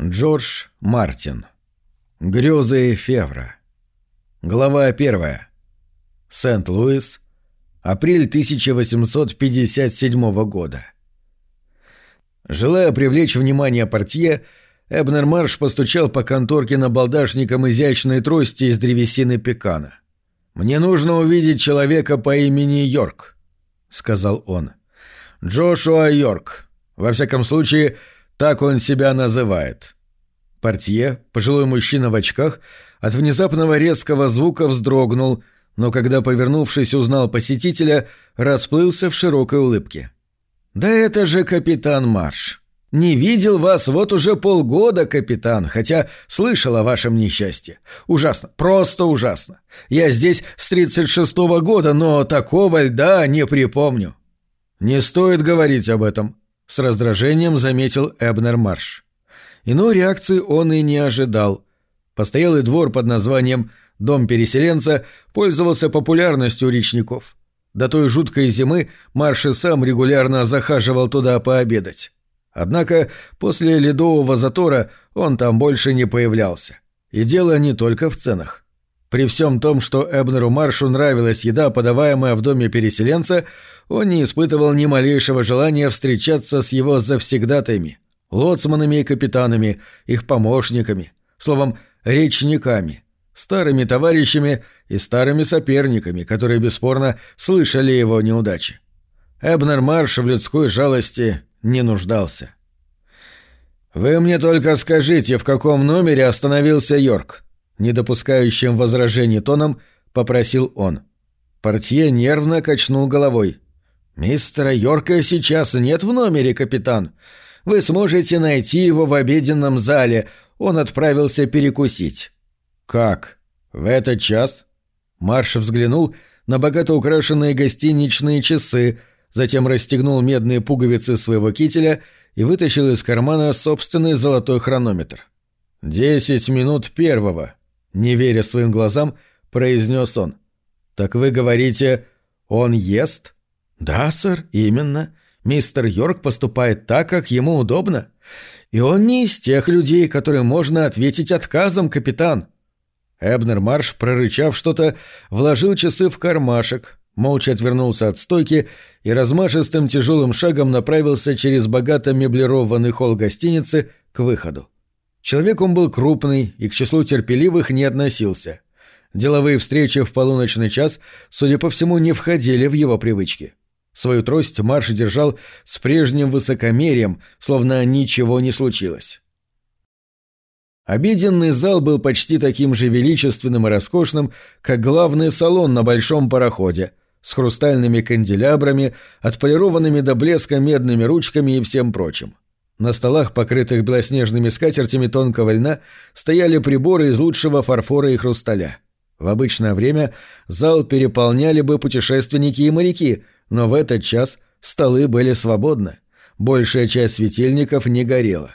Джордж Мартин. Грезы Февра. Глава первая. Сент-Луис. Апрель 1857 года. Желая привлечь внимание портье, Эбнер Марш постучал по конторке на балдашником изящной трости из древесины пекана. «Мне нужно увидеть человека по имени Йорк», — сказал он. «Джошуа Йорк. Во всяком случае, — так он себя называет. Портье, пожилой мужчина в очках, от внезапного резкого звука вздрогнул, но когда, повернувшись, узнал посетителя, расплылся в широкой улыбке. «Да это же капитан Марш! Не видел вас вот уже полгода, капитан, хотя слышал о вашем несчастье. Ужасно, просто ужасно. Я здесь с тридцать шестого года, но такого льда не припомню». «Не стоит говорить об этом», с раздражением заметил Эбнер Марш. Иной реакции он и не ожидал. Постоялый двор под названием «Дом переселенца» пользовался популярностью речников. До той жуткой зимы Марш и сам регулярно захаживал туда пообедать. Однако после ледового затора он там больше не появлялся. И дело не только в ценах. При всем том, что Эбнеру Маршу нравилась еда, подаваемая в доме переселенца, он не испытывал ни малейшего желания встречаться с его завсегдатаями, лоцманами и капитанами, их помощниками, словом, речниками, старыми товарищами и старыми соперниками, которые бесспорно слышали его неудачи. Эбнер Марш в людской жалости не нуждался. «Вы мне только скажите, в каком номере остановился Йорк?» Не допускающим возражений тоном попросил он. Портье нервно качнул головой. «Мистера Йорка сейчас нет в номере, капитан. Вы сможете найти его в обеденном зале. Он отправился перекусить». «Как? В этот час?» Марш взглянул на богато украшенные гостиничные часы, затем расстегнул медные пуговицы своего кителя и вытащил из кармана собственный золотой хронометр. «Десять минут первого», — не веря своим глазам, произнес он. «Так вы говорите, он ест?» «Да, сэр, именно. Мистер Йорк поступает так, как ему удобно. И он не из тех людей, которым можно ответить отказом, капитан». Эбнер Марш, прорычав что-то, вложил часы в кармашек, молча отвернулся от стойки и размашистым тяжелым шагом направился через богато меблированный холл гостиницы к выходу. Человек он был крупный и к числу терпеливых не относился. Деловые встречи в полуночный час, судя по всему, не входили в его привычки. Свою трость Марш держал с прежним высокомерием, словно ничего не случилось. Обеденный зал был почти таким же величественным и роскошным, как главный салон на большом пароходе, с хрустальными канделябрами, отполированными до блеска медными ручками и всем прочим. На столах, покрытых белоснежными скатертями тонкого льна, стояли приборы из лучшего фарфора и хрусталя. В обычное время зал переполняли бы путешественники и моряки — но в этот час столы были свободны. Большая часть светильников не горела.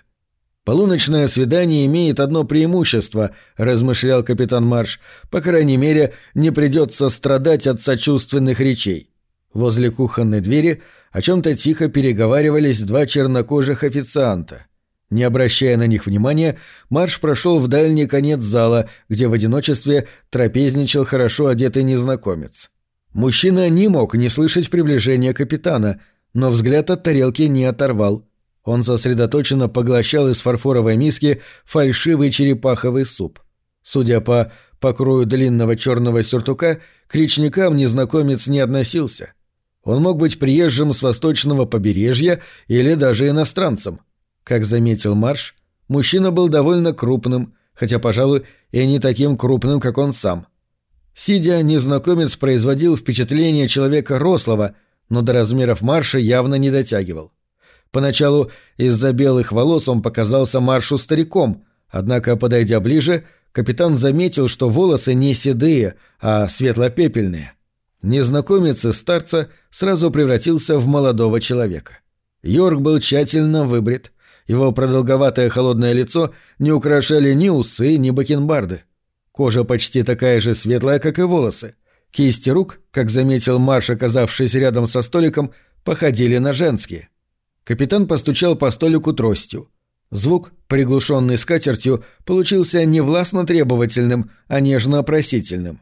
«Полуночное свидание имеет одно преимущество», — размышлял капитан Марш. «По крайней мере, не придется страдать от сочувственных речей». Возле кухонной двери о чем-то тихо переговаривались два чернокожих официанта. Не обращая на них внимания, Марш прошел в дальний конец зала, где в одиночестве трапезничал хорошо одетый незнакомец. Мужчина не мог не слышать приближения капитана, но взгляд от тарелки не оторвал. Он сосредоточенно поглощал из фарфоровой миски фальшивый черепаховый суп. Судя по покрою длинного черного сюртука, к речникам незнакомец не относился. Он мог быть приезжим с восточного побережья или даже иностранцем. Как заметил Марш, мужчина был довольно крупным, хотя, пожалуй, и не таким крупным, как он сам – Сидя, незнакомец производил впечатление человека рослого, но до размеров Марша явно не дотягивал. Поначалу из-за белых волос он показался Маршу стариком, однако, подойдя ближе, капитан заметил, что волосы не седые, а светло-пепельные. Незнакомец из старца сразу превратился в молодого человека. Йорк был тщательно выбрит. Его продолговатое холодное лицо не украшали ни усы, ни бакенбарды. Кожа почти такая же светлая, как и волосы. Кисти рук, как заметил Марш, оказавшись рядом со столиком, походили на женские. Капитан постучал по столику тростью. Звук, приглушенный скатертью, получился не властно требовательным, а нежно просительным.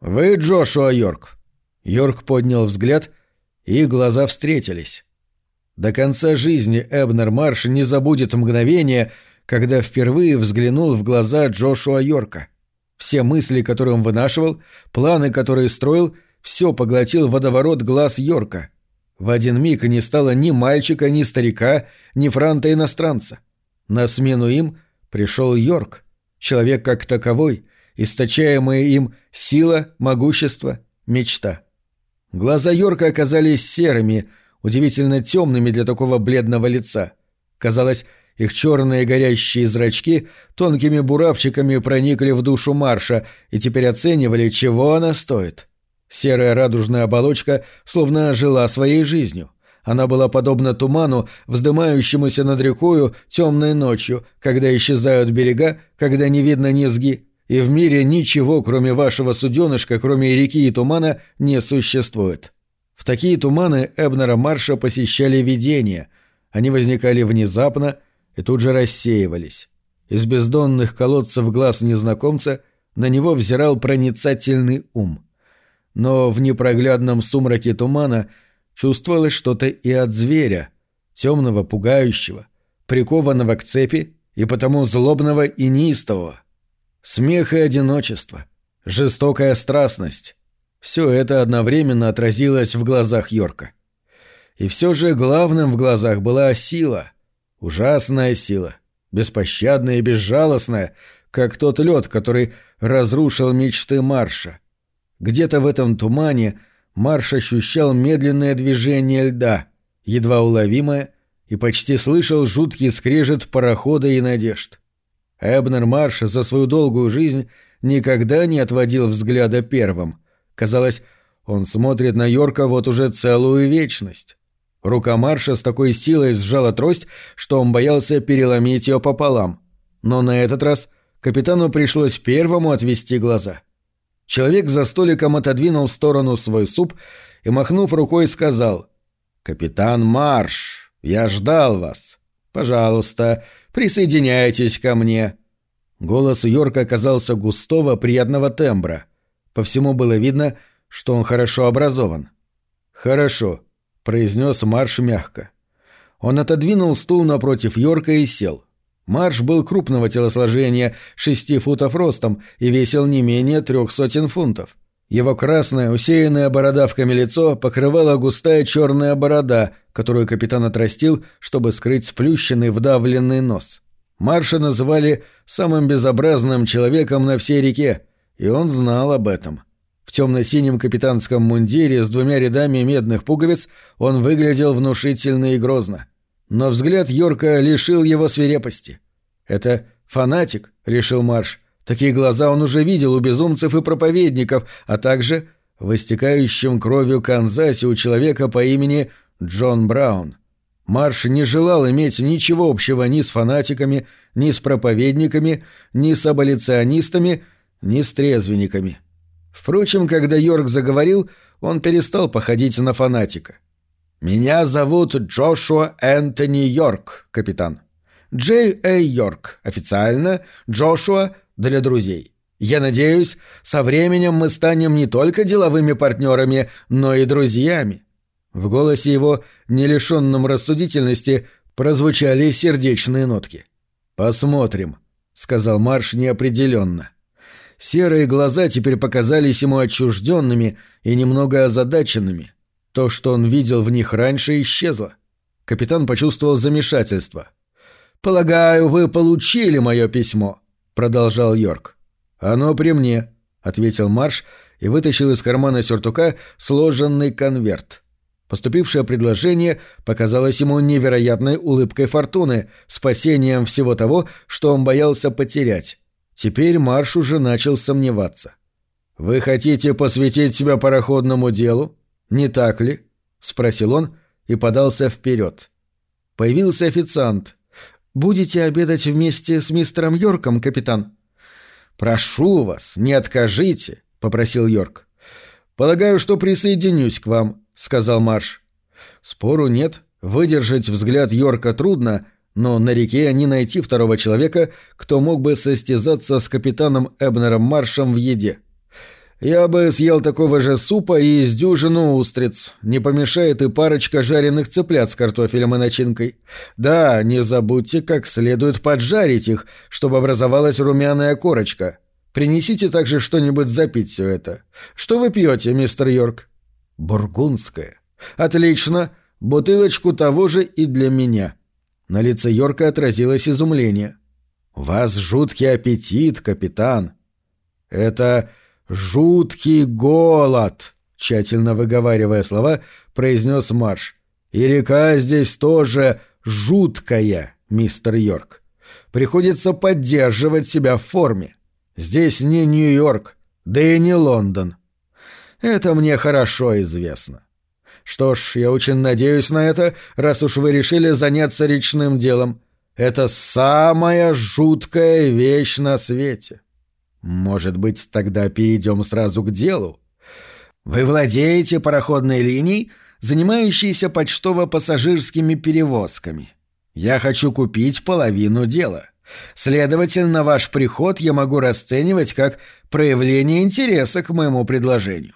«Вы Джошуа Йорк?» Йорк поднял взгляд, и глаза встретились. До конца жизни Эбнер Марш не забудет мгновения, когда впервые взглянул в глаза Джошуа Йорка. Все мысли, которые он вынашивал, планы, которые строил, все поглотил водоворот глаз Йорка. В один миг не стало ни мальчика, ни старика, ни франта-иностранца. На смену им пришел Йорк, человек как таковой, источаемая им сила, могущество, мечта. Глаза Йорка оказались серыми, удивительно темными для такого бледного лица. Казалось, их черные горящие зрачки тонкими буравчиками проникли в душу Марша и теперь оценивали, чего она стоит. Серая радужная оболочка словно жила своей жизнью. Она была подобна туману, вздымающемуся над рекою темной ночью, когда исчезают берега, когда не видно низги, и в мире ничего, кроме вашего суденышка, кроме реки и тумана, не существует. В такие туманы Эбнера Марша посещали видения. Они возникали внезапно, и тут же рассеивались. Из бездонных колодцев глаз незнакомца на него взирал проницательный ум. Но в непроглядном сумраке тумана чувствовалось что-то и от зверя, темного, пугающего, прикованного к цепи и потому злобного и неистового. Смех и одиночество, жестокая страстность — все это одновременно отразилось в глазах Йорка. И все же главным в глазах была сила — Ужасная сила, беспощадная и безжалостная, как тот лед, который разрушил мечты Марша. Где-то в этом тумане Марш ощущал медленное движение льда, едва уловимое, и почти слышал жуткий скрежет парохода и надежд. Эбнер Марш за свою долгую жизнь никогда не отводил взгляда первым. Казалось, он смотрит на Йорка вот уже целую вечность. Рука Марша с такой силой сжала трость, что он боялся переломить ее пополам. Но на этот раз капитану пришлось первому отвести глаза. Человек за столиком отодвинул в сторону свой суп и, махнув рукой, сказал «Капитан Марш, я ждал вас. Пожалуйста, присоединяйтесь ко мне». Голос Йорка оказался густого, приятного тембра. По всему было видно, что он хорошо образован. «Хорошо», произнес Марш мягко. Он отодвинул стул напротив Йорка и сел. Марш был крупного телосложения, шести футов ростом и весил не менее трех сотен фунтов. Его красное, усеянное бородавками лицо покрывала густая черная борода, которую капитан отрастил, чтобы скрыть сплющенный вдавленный нос. Марша называли самым безобразным человеком на всей реке, и он знал об этом. — в темно-синем капитанском мундире с двумя рядами медных пуговиц он выглядел внушительно и грозно. Но взгляд Йорка лишил его свирепости. «Это фанатик», — решил Марш. Такие глаза он уже видел у безумцев и проповедников, а также в истекающем кровью Канзасе у человека по имени Джон Браун. Марш не желал иметь ничего общего ни с фанатиками, ни с проповедниками, ни с аболиционистами, ни с трезвенниками. Впрочем, когда Йорк заговорил, он перестал походить на фанатика. «Меня зовут Джошуа Энтони Йорк, капитан. Джей Эй Йорк, официально Джошуа для друзей. Я надеюсь, со временем мы станем не только деловыми партнерами, но и друзьями». В голосе его, не лишенном рассудительности, прозвучали сердечные нотки. «Посмотрим», — сказал Марш неопределенно. Серые глаза теперь показались ему отчужденными и немного озадаченными. То, что он видел в них раньше, исчезло. Капитан почувствовал замешательство. «Полагаю, вы получили мое письмо», — продолжал Йорк. «Оно при мне», — ответил Марш и вытащил из кармана сюртука сложенный конверт. Поступившее предложение показалось ему невероятной улыбкой фортуны, спасением всего того, что он боялся потерять. Теперь Марш уже начал сомневаться. «Вы хотите посвятить себя пароходному делу? Не так ли?» — спросил он и подался вперед. Появился официант. «Будете обедать вместе с мистером Йорком, капитан?» «Прошу вас, не откажите», — попросил Йорк. «Полагаю, что присоединюсь к вам», — сказал Марш. Спору нет, выдержать взгляд Йорка трудно, но на реке не найти второго человека, кто мог бы состязаться с капитаном Эбнером Маршем в еде. Я бы съел такого же супа и из дюжину устриц. Не помешает и парочка жареных цыплят с картофелем и начинкой. Да, не забудьте, как следует поджарить их, чтобы образовалась румяная корочка. Принесите также что-нибудь запить все это. Что вы пьете, мистер Йорк? Бургундское. Отлично. Бутылочку того же и для меня. На лице Йорка отразилось изумление. «У вас жуткий аппетит, капитан». «Это жуткий голод», — тщательно выговаривая слова, произнес Марш. «И река здесь тоже жуткая, мистер Йорк. Приходится поддерживать себя в форме. Здесь не Нью-Йорк, да и не Лондон. Это мне хорошо известно. Что ж, я очень надеюсь на это, раз уж вы решили заняться речным делом. Это самая жуткая вещь на свете. Может быть, тогда перейдем сразу к делу? Вы владеете пароходной линией, занимающейся почтово-пассажирскими перевозками. Я хочу купить половину дела. Следовательно, ваш приход я могу расценивать как проявление интереса к моему предложению.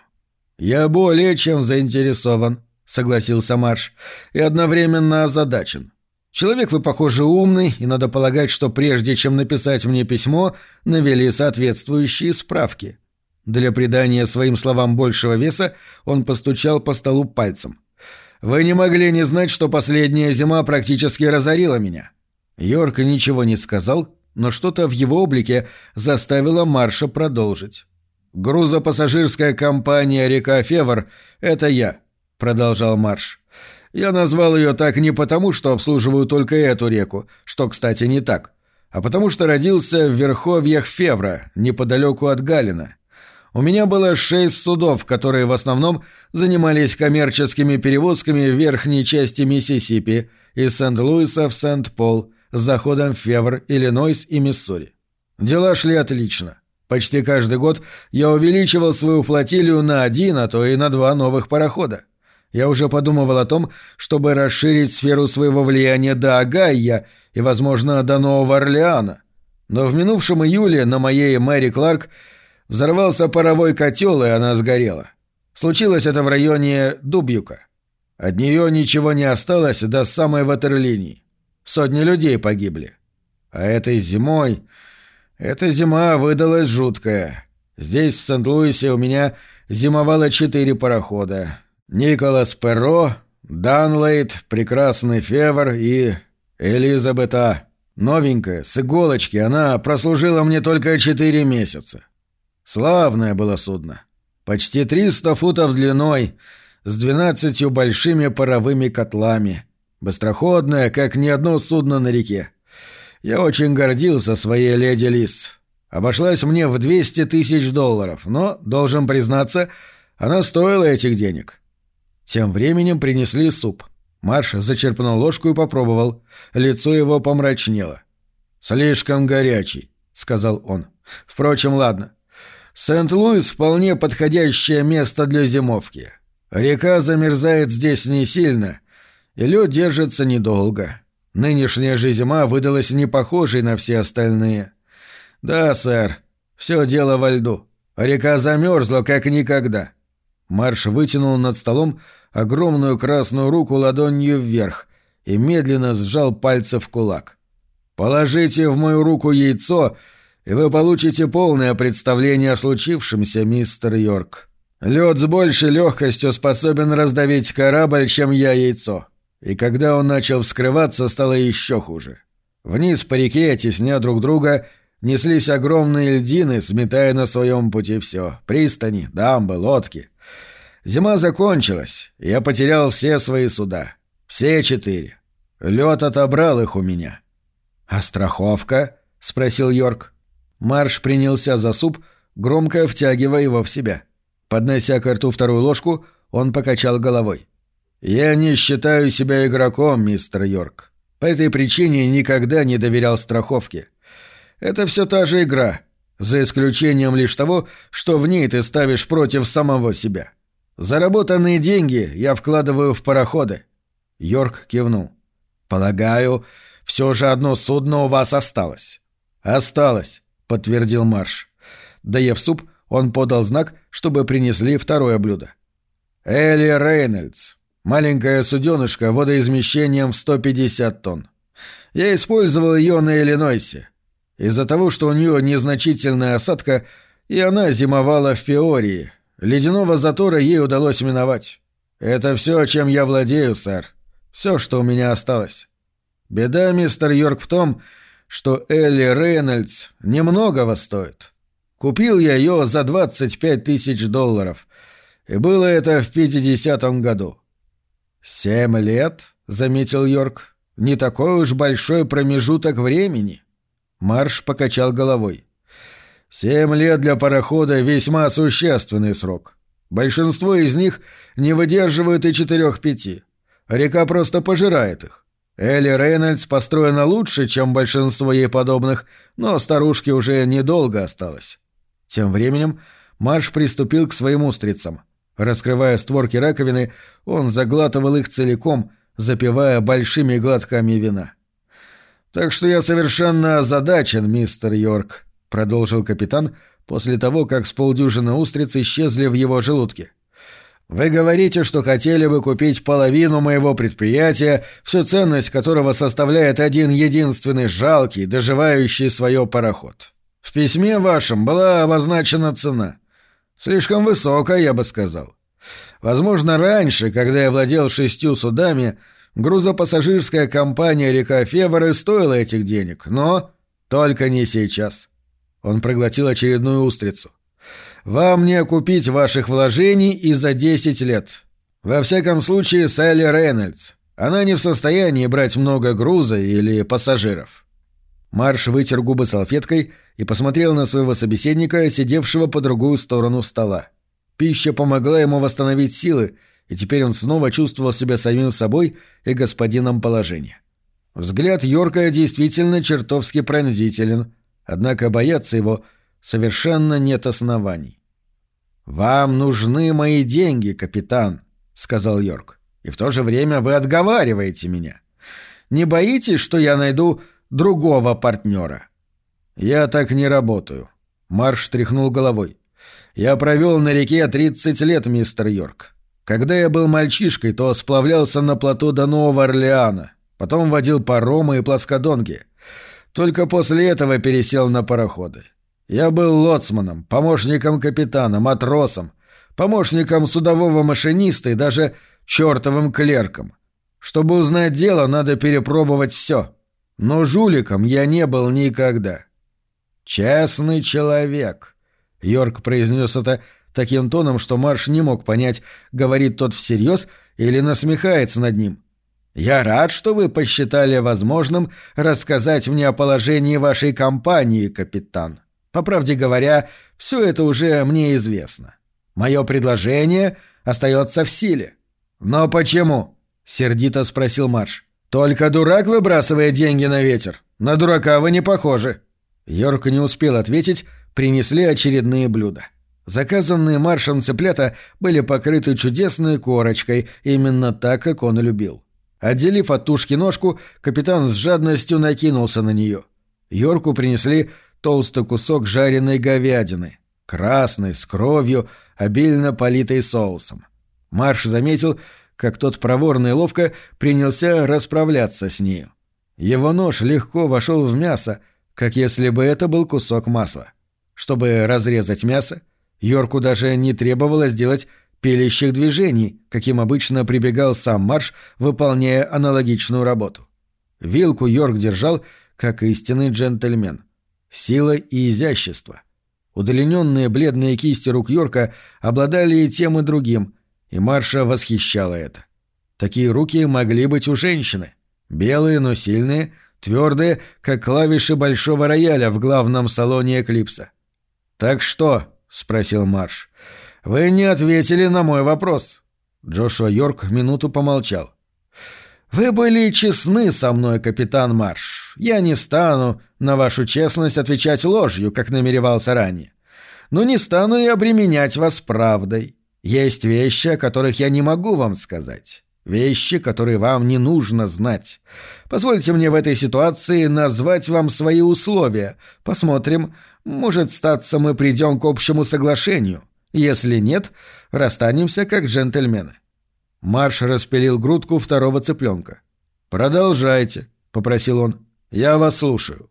«Я более чем заинтересован», — согласился Марш, — «и одновременно озадачен. Человек вы, похоже, умный, и надо полагать, что прежде чем написать мне письмо, навели соответствующие справки». Для придания своим словам большего веса он постучал по столу пальцем. «Вы не могли не знать, что последняя зима практически разорила меня». Йорк ничего не сказал, но что-то в его облике заставило Марша продолжить. «Грузопассажирская компания «Река Февр» — это я», — продолжал Марш. «Я назвал ее так не потому, что обслуживаю только эту реку, что, кстати, не так, а потому что родился в верховьях Февра, неподалеку от Галина. У меня было шесть судов, которые в основном занимались коммерческими перевозками в верхней части Миссисипи, из Сент-Луиса в Сент-Пол, с заходом в Февр, Иллинойс и Миссури. Дела шли отлично. Почти каждый год я увеличивал свою флотилию на один, а то и на два новых парохода. Я уже подумывал о том, чтобы расширить сферу своего влияния до Агайя и, возможно, до Нового Орлеана. Но в минувшем июле на моей Мэри Кларк взорвался паровой котел, и она сгорела. Случилось это в районе Дубьюка. От нее ничего не осталось до самой ватерлинии. Сотни людей погибли. А этой зимой эта зима выдалась жуткая. Здесь, в Сент-Луисе, у меня зимовало четыре парохода. Николас Перро, Данлейт, Прекрасный Февр и Элизабета. Новенькая, с иголочки, она прослужила мне только четыре месяца. Славное было судно. Почти триста футов длиной, с двенадцатью большими паровыми котлами. Быстроходное, как ни одно судно на реке. Я очень гордился своей леди Лис. Обошлась мне в 200 тысяч долларов, но, должен признаться, она стоила этих денег. Тем временем принесли суп. Марш зачерпнул ложку и попробовал. Лицо его помрачнело. «Слишком горячий», — сказал он. «Впрочем, ладно. Сент-Луис — вполне подходящее место для зимовки. Река замерзает здесь не сильно, и лед держится недолго. Нынешняя же зима выдалась не похожей на все остальные. Да, сэр, все дело во льду. Река замерзла, как никогда. Марш вытянул над столом огромную красную руку ладонью вверх и медленно сжал пальцы в кулак. «Положите в мою руку яйцо, и вы получите полное представление о случившемся, мистер Йорк. Лед с большей легкостью способен раздавить корабль, чем я яйцо. И когда он начал вскрываться, стало еще хуже. Вниз по реке, тесня друг друга, неслись огромные льдины, сметая на своем пути все — пристани, дамбы, лодки. Зима закончилась, я потерял все свои суда. Все четыре. Лед отобрал их у меня. «А страховка?» — спросил Йорк. Марш принялся за суп, громко втягивая его в себя. Поднося к рту вторую ложку, он покачал головой. «Я не считаю себя игроком, мистер Йорк. По этой причине никогда не доверял страховке. Это все та же игра, за исключением лишь того, что в ней ты ставишь против самого себя. Заработанные деньги я вкладываю в пароходы». Йорк кивнул. «Полагаю, Все же одно судно у вас осталось». «Осталось», — подтвердил Марш. Доев суп, он подал знак, чтобы принесли второе блюдо. «Элли Рейнольдс. Маленькая суденышка водоизмещением в 150 тонн. Я использовал ее на Иллинойсе. Из-за того, что у нее незначительная осадка, и она зимовала в Фиории. Ледяного затора ей удалось миновать. Это все, чем я владею, сэр. Все, что у меня осталось. Беда, мистер Йорк, в том, что Элли Рейнольдс немногого стоит. Купил я ее за 25 тысяч долларов. И было это в 50-м году. «Семь лет», — заметил Йорк, — «не такой уж большой промежуток времени». Марш покачал головой. «Семь лет для парохода — весьма существенный срок. Большинство из них не выдерживают и четырех-пяти. Река просто пожирает их. Элли Рейнольдс построена лучше, чем большинство ей подобных, но старушке уже недолго осталось». Тем временем Марш приступил к своим устрицам. Раскрывая створки раковины, он заглатывал их целиком, запивая большими глотками вина. «Так что я совершенно озадачен, мистер Йорк», — продолжил капитан после того, как с полдюжины устриц исчезли в его желудке. «Вы говорите, что хотели бы купить половину моего предприятия, всю ценность которого составляет один единственный жалкий, доживающий свое пароход. В письме вашем была обозначена цена. Слишком высокая, я бы сказал. Возможно, раньше, когда я владел шестью судами, — Грузопассажирская компания «Река Феворы» стоила этих денег, но только не сейчас. Он проглотил очередную устрицу. «Вам не окупить ваших вложений и за десять лет. Во всяком случае, Салли Рейнольдс. Она не в состоянии брать много груза или пассажиров». Марш вытер губы салфеткой и посмотрел на своего собеседника, сидевшего по другую сторону стола. Пища помогла ему восстановить силы, и теперь он снова чувствовал себя самим собой и господином положения. Взгляд Йорка действительно чертовски пронзителен, однако бояться его совершенно нет оснований. «Вам нужны мои деньги, капитан», — сказал Йорк, — «и в то же время вы отговариваете меня. Не боитесь, что я найду другого партнера?» «Я так не работаю», — Марш тряхнул головой. «Я провел на реке тридцать лет, мистер Йорк. Когда я был мальчишкой, то сплавлялся на плато до Нового Орлеана, потом водил паромы и плоскодонки. Только после этого пересел на пароходы. Я был лоцманом, помощником капитана, матросом, помощником судового машиниста и даже чертовым клерком. Чтобы узнать дело, надо перепробовать все. Но жуликом я не был никогда. «Честный человек», — Йорк произнес это таким тоном, что Марш не мог понять, говорит тот всерьез или насмехается над ним. «Я рад, что вы посчитали возможным рассказать мне о положении вашей компании, капитан. По правде говоря, все это уже мне известно. Мое предложение остается в силе». «Но почему?» — сердито спросил Марш. «Только дурак выбрасывает деньги на ветер. На дурака вы не похожи». Йорк не успел ответить, принесли очередные блюда. — Заказанные маршем цыплята были покрыты чудесной корочкой, именно так, как он любил. Отделив от тушки ножку, капитан с жадностью накинулся на нее. Йорку принесли толстый кусок жареной говядины, красный, с кровью, обильно политой соусом. Марш заметил, как тот проворно и ловко принялся расправляться с нею. Его нож легко вошел в мясо, как если бы это был кусок масла. Чтобы разрезать мясо, Йорку даже не требовалось делать пилящих движений, каким обычно прибегал сам Марш, выполняя аналогичную работу. Вилку Йорк держал, как истинный джентльмен. Сила и изящество. Удлиненные бледные кисти рук Йорка обладали и тем, и другим, и Марша восхищала это. Такие руки могли быть у женщины. Белые, но сильные, твердые, как клавиши большого рояля в главном салоне «Эклипса». «Так что?» — спросил Марш. «Вы не ответили на мой вопрос». Джошуа Йорк минуту помолчал. «Вы были честны со мной, капитан Марш. Я не стану на вашу честность отвечать ложью, как намеревался ранее. Но не стану и обременять вас правдой. Есть вещи, о которых я не могу вам сказать. Вещи, которые вам не нужно знать. Позвольте мне в этой ситуации назвать вам свои условия. Посмотрим. Может, статься мы придем к общему соглашению. Если нет, расстанемся как джентльмены. Марш распилил грудку второго цыпленка. «Продолжайте», — попросил он. «Я вас слушаю».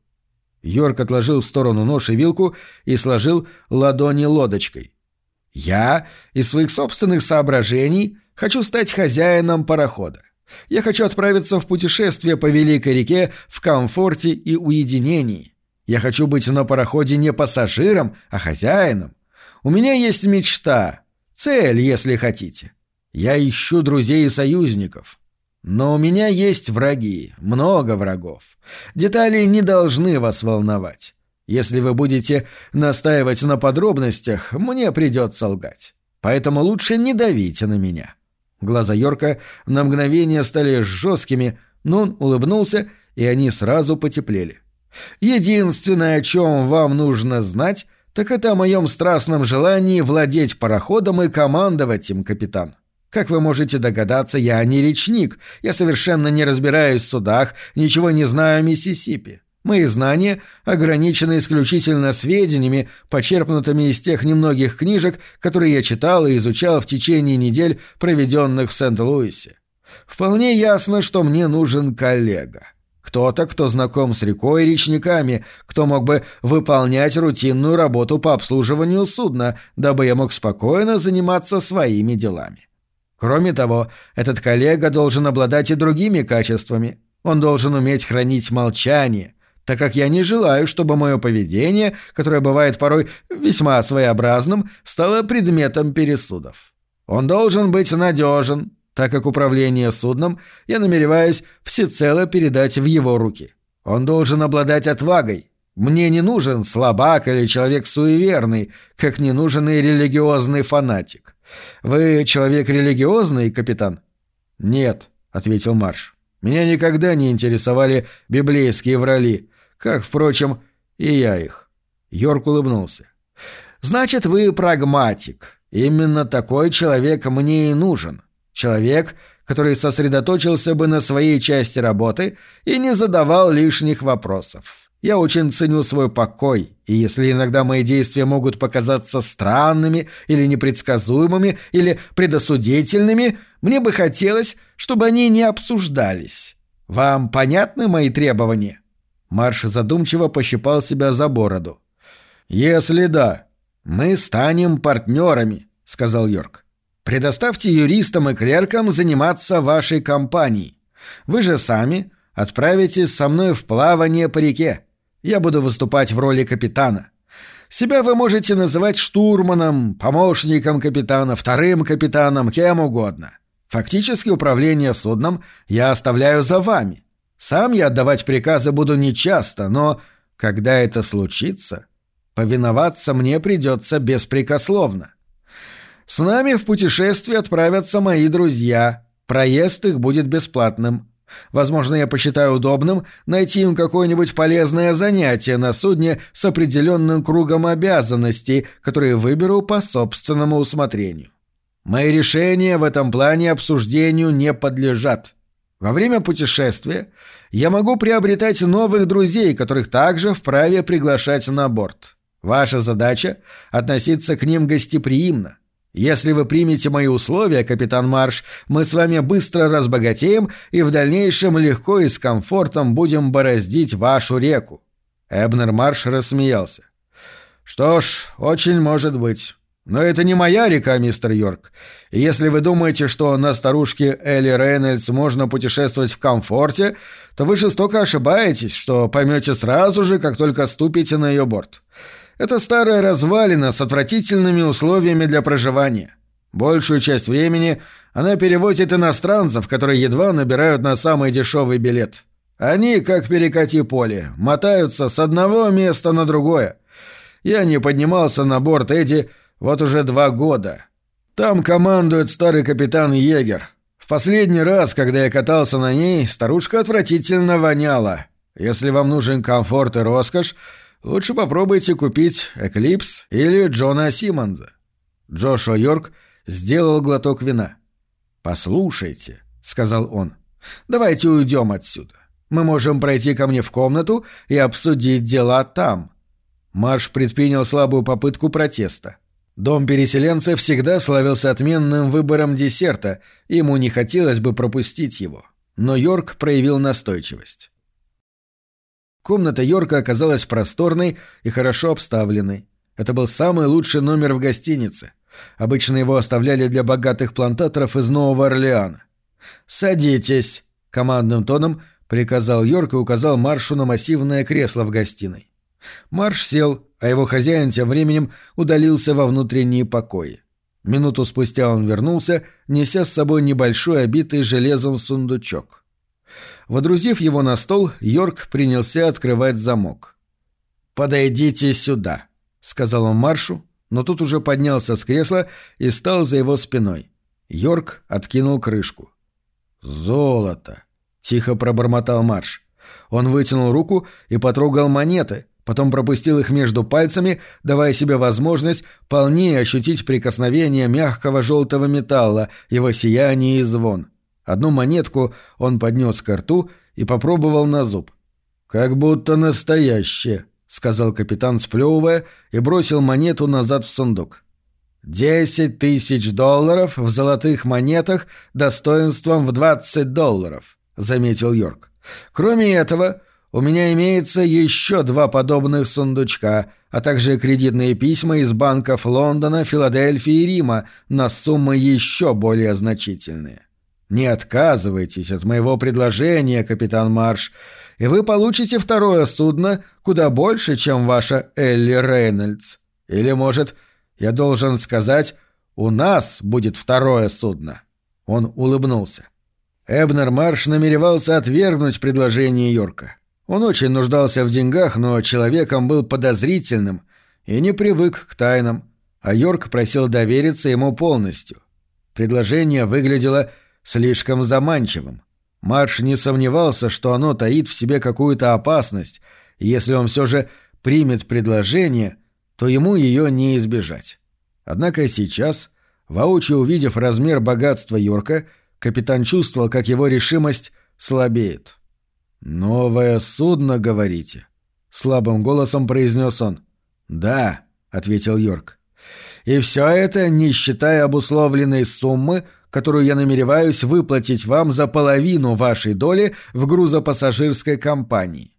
Йорк отложил в сторону нож и вилку и сложил ладони лодочкой. «Я из своих собственных соображений хочу стать хозяином парохода. Я хочу отправиться в путешествие по Великой реке в комфорте и уединении. Я хочу быть на пароходе не пассажиром, а хозяином. У меня есть мечта, цель, если хотите. Я ищу друзей и союзников. Но у меня есть враги, много врагов. Детали не должны вас волновать. Если вы будете настаивать на подробностях, мне придется лгать. Поэтому лучше не давите на меня». Глаза Йорка на мгновение стали жесткими, но он улыбнулся, и они сразу потеплели. «Единственное, о чем вам нужно знать, так это о моем страстном желании владеть пароходом и командовать им, капитан. Как вы можете догадаться, я не речник, я совершенно не разбираюсь в судах, ничего не знаю о Миссисипи. Мои знания ограничены исключительно сведениями, почерпнутыми из тех немногих книжек, которые я читал и изучал в течение недель, проведенных в Сент-Луисе. Вполне ясно, что мне нужен коллега. Кто-то, кто знаком с рекой и речниками, кто мог бы выполнять рутинную работу по обслуживанию судна, дабы я мог спокойно заниматься своими делами. Кроме того, этот коллега должен обладать и другими качествами. Он должен уметь хранить молчание, так как я не желаю, чтобы мое поведение, которое бывает порой весьма своеобразным, стало предметом пересудов. Он должен быть надежен, так как управление судном я намереваюсь всецело передать в его руки. Он должен обладать отвагой. Мне не нужен слабак или человек суеверный, как не нужен и религиозный фанатик. «Вы человек религиозный, капитан?» «Нет», — ответил Марш. «Меня никогда не интересовали библейские врали, как, впрочем, и я их». Йорк улыбнулся. «Значит, вы прагматик. Именно такой человек мне и нужен. Человек, который сосредоточился бы на своей части работы и не задавал лишних вопросов. Я очень ценю свой покой, и если иногда мои действия могут показаться странными или непредсказуемыми или предосудительными, мне бы хотелось, чтобы они не обсуждались. Вам понятны мои требования?» Марш задумчиво пощипал себя за бороду. «Если да, мы станем партнерами», — сказал Йорк. «Предоставьте юристам и клеркам заниматься вашей компанией. Вы же сами отправитесь со мной в плавание по реке. Я буду выступать в роли капитана. Себя вы можете называть штурманом, помощником капитана, вторым капитаном, кем угодно. Фактически управление судном я оставляю за вами. Сам я отдавать приказы буду нечасто, но когда это случится, повиноваться мне придется беспрекословно. С нами в путешествие отправятся мои друзья. Проезд их будет бесплатным. Возможно, я посчитаю удобным найти им какое-нибудь полезное занятие на судне с определенным кругом обязанностей, которые выберу по собственному усмотрению. Мои решения в этом плане обсуждению не подлежат. Во время путешествия я могу приобретать новых друзей, которых также вправе приглашать на борт. Ваша задача — относиться к ним гостеприимно, если вы примете мои условия, капитан Марш, мы с вами быстро разбогатеем и в дальнейшем легко и с комфортом будем бороздить вашу реку». Эбнер Марш рассмеялся. «Что ж, очень может быть. Но это не моя река, мистер Йорк. И если вы думаете, что на старушке Элли Рейнольдс можно путешествовать в комфорте, то вы жестоко ошибаетесь, что поймете сразу же, как только ступите на ее борт. Это старая развалина с отвратительными условиями для проживания. Большую часть времени она перевозит иностранцев, которые едва набирают на самый дешевый билет. Они, как перекати поле, мотаются с одного места на другое. Я не поднимался на борт Эдди вот уже два года. Там командует старый капитан Егер. В последний раз, когда я катался на ней, старушка отвратительно воняла. Если вам нужен комфорт и роскошь, лучше попробуйте купить «Эклипс» или Джона Симмонса. Джошуа Йорк сделал глоток вина. «Послушайте», — сказал он. «Давайте уйдем отсюда. Мы можем пройти ко мне в комнату и обсудить дела там». Марш предпринял слабую попытку протеста. Дом переселенцев всегда славился отменным выбором десерта, ему не хотелось бы пропустить его. Но Йорк проявил настойчивость. Комната Йорка оказалась просторной и хорошо обставленной. Это был самый лучший номер в гостинице. Обычно его оставляли для богатых плантаторов из Нового Орлеана. «Садитесь», — командным тоном приказал Йорк и указал Маршу на массивное кресло в гостиной. Марш сел, а его хозяин тем временем удалился во внутренние покои. Минуту спустя он вернулся, неся с собой небольшой обитый железом сундучок. Водрузив его на стол, Йорк принялся открывать замок. «Подойдите сюда», — сказал он Маршу, но тут уже поднялся с кресла и стал за его спиной. Йорк откинул крышку. «Золото!» — тихо пробормотал Марш. Он вытянул руку и потрогал монеты, потом пропустил их между пальцами, давая себе возможность полнее ощутить прикосновение мягкого желтого металла, его сияние и звон. Одну монетку он поднес к рту и попробовал на зуб. «Как будто настоящее», — сказал капитан, сплевывая, и бросил монету назад в сундук. «Десять тысяч долларов в золотых монетах достоинством в двадцать долларов», — заметил Йорк. «Кроме этого, у меня имеется еще два подобных сундучка, а также кредитные письма из банков Лондона, Филадельфии и Рима на суммы еще более значительные. Не отказывайтесь от моего предложения, капитан Марш, и вы получите второе судно куда больше, чем ваша Элли Рейнольдс. Или, может, я должен сказать, у нас будет второе судно. Он улыбнулся. Эбнер Марш намеревался отвергнуть предложение Йорка. Он очень нуждался в деньгах, но человеком был подозрительным и не привык к тайнам, а Йорк просил довериться ему полностью. Предложение выглядело слишком заманчивым. Марш не сомневался, что оно таит в себе какую-то опасность, и если он все же примет предложение, то ему ее не избежать. Однако сейчас, воочию увидев размер богатства Йорка, капитан чувствовал, как его решимость слабеет. «Новое судно, говорите?» — слабым голосом произнес он. «Да», — ответил Йорк. «И все это, не считая обусловленной суммы, которую я намереваюсь выплатить вам за половину вашей доли в грузопассажирской компании».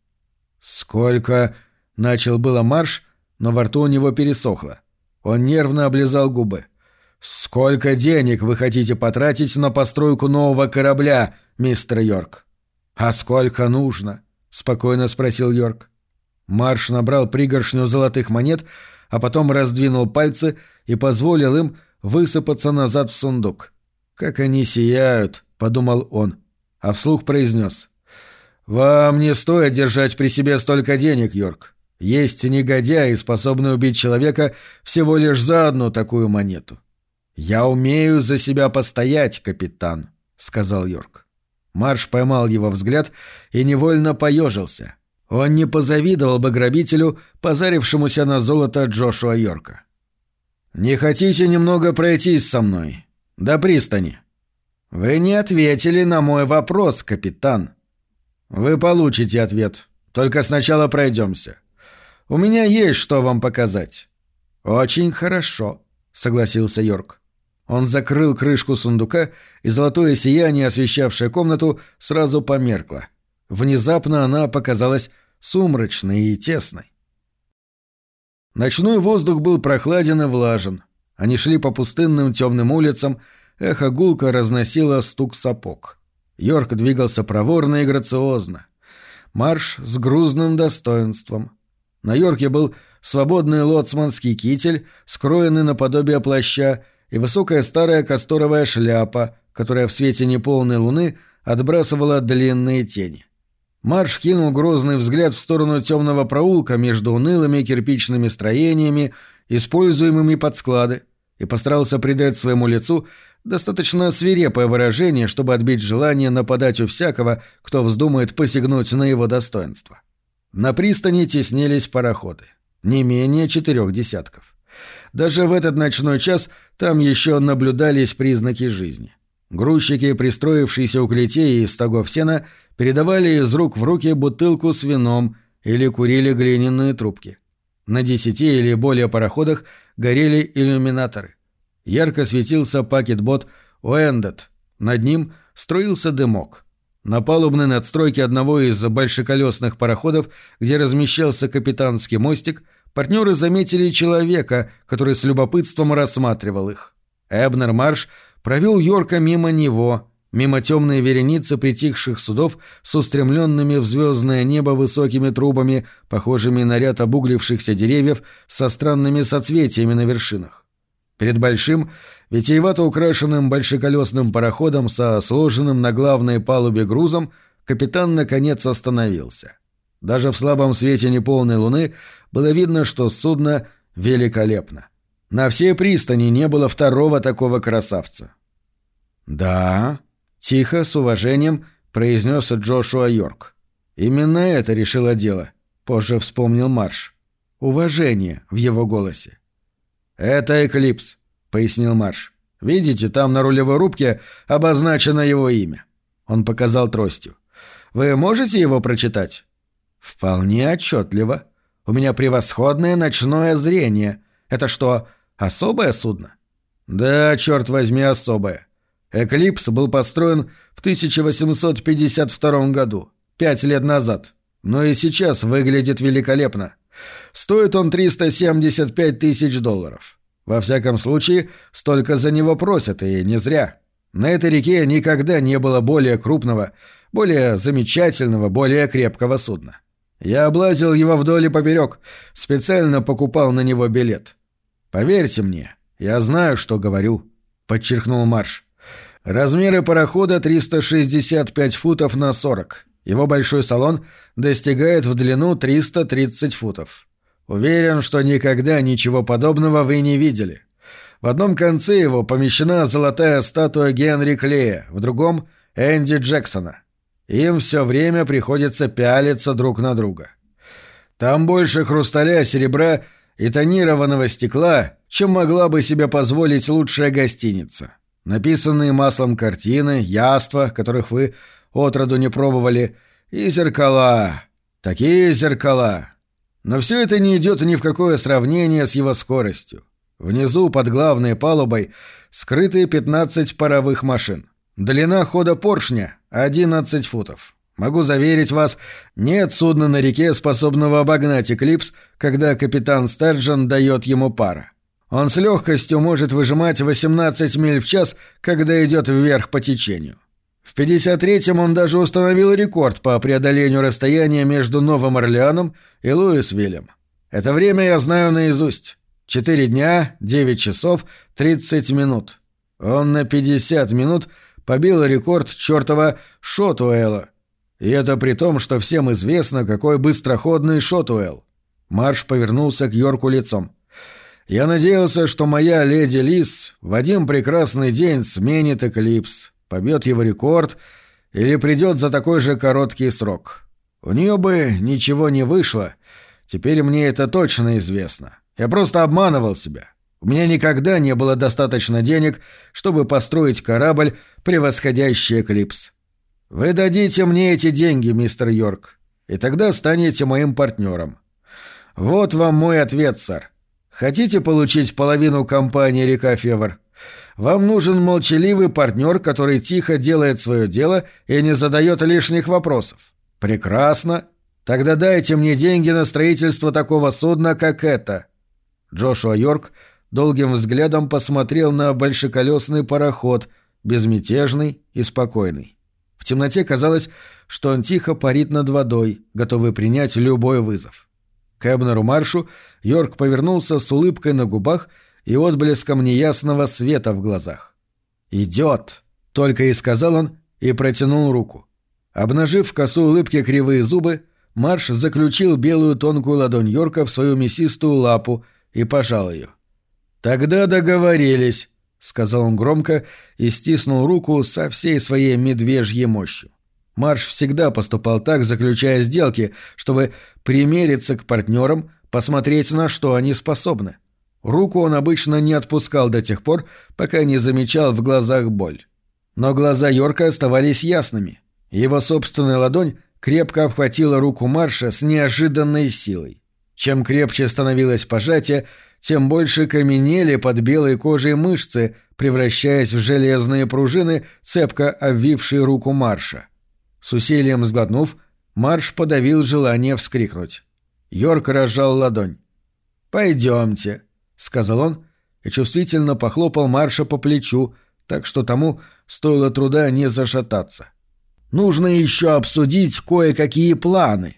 «Сколько?» — начал было марш, но во рту у него пересохло. Он нервно облизал губы. «Сколько денег вы хотите потратить на постройку нового корабля, мистер Йорк?» «А сколько нужно?» — спокойно спросил Йорк. Марш набрал пригоршню золотых монет, а потом раздвинул пальцы и позволил им высыпаться назад в сундук. «Как они сияют!» — подумал он, а вслух произнес. «Вам не стоит держать при себе столько денег, Йорк. Есть негодяи, способные убить человека всего лишь за одну такую монету». «Я умею за себя постоять, капитан», — сказал Йорк. Марш поймал его взгляд и невольно поежился. Он не позавидовал бы грабителю, позарившемуся на золото Джошуа Йорка. «Не хотите немного пройтись со мной? До пристани?» «Вы не ответили на мой вопрос, капитан». «Вы получите ответ. Только сначала пройдемся. У меня есть что вам показать». «Очень хорошо», — согласился Йорк. Он закрыл крышку сундука, и золотое сияние, освещавшее комнату, сразу померкло. Внезапно она показалась сумрачной и тесной. Ночной воздух был прохладен и влажен. Они шли по пустынным темным улицам, эхо гулко разносило стук сапог. Йорк двигался проворно и грациозно. Марш с грузным достоинством. На Йорке был свободный лоцманский китель, скроенный наподобие плаща, и высокая старая касторовая шляпа, которая в свете неполной луны отбрасывала длинные тени. Марш кинул грозный взгляд в сторону темного проулка между унылыми кирпичными строениями, используемыми под склады, и постарался придать своему лицу достаточно свирепое выражение, чтобы отбить желание нападать у всякого, кто вздумает посягнуть на его достоинство. На пристани теснились пароходы. Не менее четырех десятков. Даже в этот ночной час там еще наблюдались признаки жизни. Грузчики, пристроившиеся у клетей и стогов сена, передавали из рук в руки бутылку с вином или курили глиняные трубки. На десяти или более пароходах горели иллюминаторы. Ярко светился пакетбот «Уэндет». Над ним струился дымок. На палубной надстройке одного из большеколесных пароходов, где размещался капитанский мостик, партнеры заметили человека, который с любопытством рассматривал их. Эбнер Марш провел Йорка мимо него, мимо темной вереницы притихших судов с устремленными в звездное небо высокими трубами, похожими на ряд обуглившихся деревьев со странными соцветиями на вершинах. Перед большим, витиевато украшенным большеколесным пароходом со сложенным на главной палубе грузом капитан наконец остановился. Даже в слабом свете неполной луны было видно, что судно великолепно. На всей пристани не было второго такого красавца. «Да», — тихо, с уважением произнес Джошуа Йорк. «Именно это решило дело», — позже вспомнил Марш. Уважение в его голосе. «Это Эклипс», — пояснил Марш. «Видите, там на рулевой рубке обозначено его имя». Он показал тростью. «Вы можете его прочитать?» «Вполне отчетливо. У меня превосходное ночное зрение. Это что, особое судно?» «Да, черт возьми, особое. Эклипс был построен в 1852 году, пять лет назад. Но и сейчас выглядит великолепно. Стоит он 375 тысяч долларов. Во всяком случае, столько за него просят, и не зря. На этой реке никогда не было более крупного, более замечательного, более крепкого судна. Я облазил его вдоль и поперек, специально покупал на него билет. Поверьте мне, я знаю, что говорю, подчеркнул Марш. Размеры парохода 365 футов на 40. Его большой салон достигает в длину 330 футов. Уверен, что никогда ничего подобного вы не видели. В одном конце его помещена золотая статуя Генри Клея, в другом — Энди Джексона. Им все время приходится пялиться друг на друга. Там больше хрусталя, серебра и тонированного стекла, чем могла бы себе позволить лучшая гостиница. Написанные маслом картины, яства, которых вы отроду не пробовали, и зеркала. Такие зеркала. Но все это не идет ни в какое сравнение с его скоростью. Внизу, под главной палубой, скрыты 15 паровых машин. Длина хода поршня — 11 футов. Могу заверить вас, нет судна на реке, способного обогнать «Эклипс», когда капитан Стерджен дает ему пара. Он с легкостью может выжимать 18 миль в час, когда идет вверх по течению. В 53-м он даже установил рекорд по преодолению расстояния между Новым Орлеаном и Луисвиллем. Это время я знаю наизусть. Четыре дня, девять часов, тридцать минут. Он на пятьдесят минут побил рекорд чертова Шотуэлла. И это при том, что всем известно, какой быстроходный Шотуэлл. Марш повернулся к Йорку лицом. Я надеялся, что моя леди Лис в один прекрасный день сменит Эклипс побьет его рекорд или придет за такой же короткий срок. У нее бы ничего не вышло, теперь мне это точно известно. Я просто обманывал себя. У меня никогда не было достаточно денег, чтобы построить корабль, превосходящий Эклипс. Вы дадите мне эти деньги, мистер Йорк, и тогда станете моим партнером. Вот вам мой ответ, сэр. Хотите получить половину компании «Река Февр»? Вам нужен молчаливый партнер, который тихо делает свое дело и не задает лишних вопросов. Прекрасно. Тогда дайте мне деньги на строительство такого судна, как это. Джошуа Йорк долгим взглядом посмотрел на большеколесный пароход, безмятежный и спокойный. В темноте казалось, что он тихо парит над водой, готовый принять любой вызов. К Эбнеру Маршу Йорк повернулся с улыбкой на губах и отблеском неясного света в глазах. «Идет!» — только и сказал он и протянул руку. Обнажив в косу улыбки кривые зубы, Марш заключил белую тонкую ладонь Йорка в свою мясистую лапу и пожал ее. «Тогда договорились», — сказал он громко и стиснул руку со всей своей медвежьей мощью. Марш всегда поступал так, заключая сделки, чтобы примериться к партнерам, посмотреть, на что они способны. Руку он обычно не отпускал до тех пор, пока не замечал в глазах боль. Но глаза Йорка оставались ясными. Его собственная ладонь крепко обхватила руку Марша с неожиданной силой. Чем крепче становилось пожатие, тем больше каменели под белой кожей мышцы, превращаясь в железные пружины, цепко обвившие руку Марша. С усилием сглотнув, Марш подавил желание вскрикнуть. Йорк разжал ладонь. «Пойдемте», — сказал он, и чувствительно похлопал Марша по плечу, так что тому стоило труда не зашататься. «Нужно еще обсудить кое-какие планы».